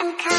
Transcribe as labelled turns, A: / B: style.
A: and come.